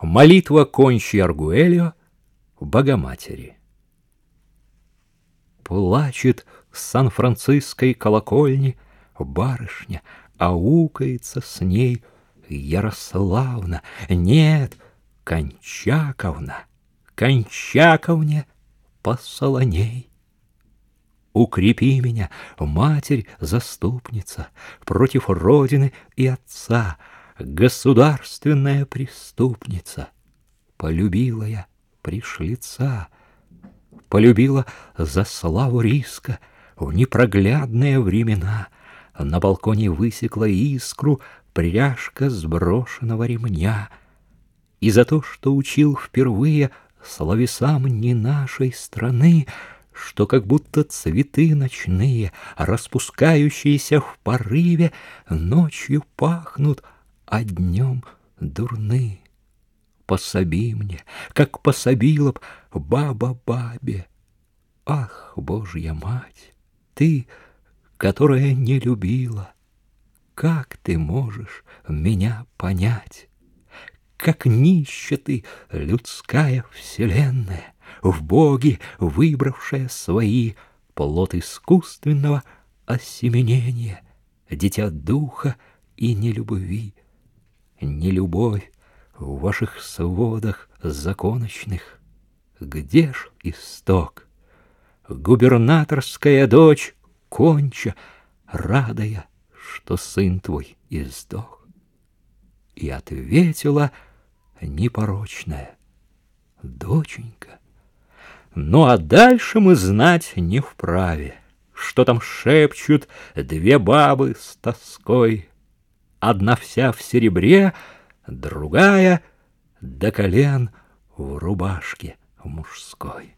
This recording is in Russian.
Молитва кончи Аргуэльо Богоматери. Плачет с Сан-Франциской колокольни барышня, аукается с ней Ярославна. Нет, Кончаковна, Кончаковне посолоней. Укрепи меня, Матерь-заступница, Против Родины и Отца, Государственная преступница. Полюбила я пришлица, Полюбила за славу риска В непроглядные времена. На балконе высекла искру Пряжка сброшенного ремня. И за то, что учил впервые Словесам не нашей страны, что как будто цветы ночные, распускающиеся в порыве, ночью пахнут, а днем дурны. Пособи мне, как пособила б баба бабе. Ах, Божья мать, ты, которая не любила, как ты можешь меня понять? Как нища ты, людская вселенная, в боги выбравшая свои плод искусственного осеменения, дитя духа и нелюбви. Нелюбовь в ваших сводах законочных, где ж исток? Губернаторская дочь конча, радая, что сын твой издох. И ответила непорочная, доченька, ну а дальше мы знать не вправе, Что там шепчут две бабы с тоской. Одна вся в серебре, другая до колен в рубашке мужской.